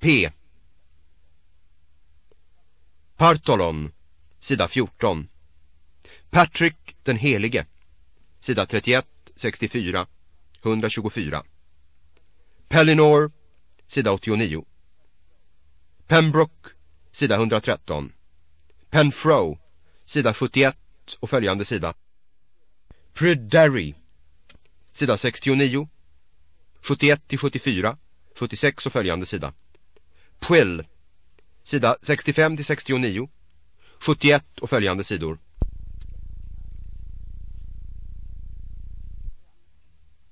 P. Partolon, sida 14. Patrick den helige, sida 31, 64, 124. Pellinor, sida 89. Pembroke, sida 113. Penfro, sida 71 och följande sida. Pryderi, sida 69, 71 till 74, 76 och följande sida. Pwill, sida 65 till 69, 71 och följande sidor.